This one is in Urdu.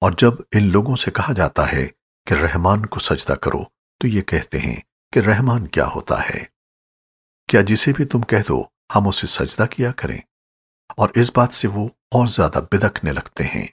اور جب ان لوگوں سے کہا جاتا ہے کہ رحمان کو سجدہ کرو، تو یہ کہتے ہیں کہ رحمان کیا ہوتا ہے؟ کیا جسے بھی تم کہہ دو، ہم اسے سجدہ کیا کریں۔ اور اس بات سے وہ اور زیادہ بدکنے لگتے ہیں۔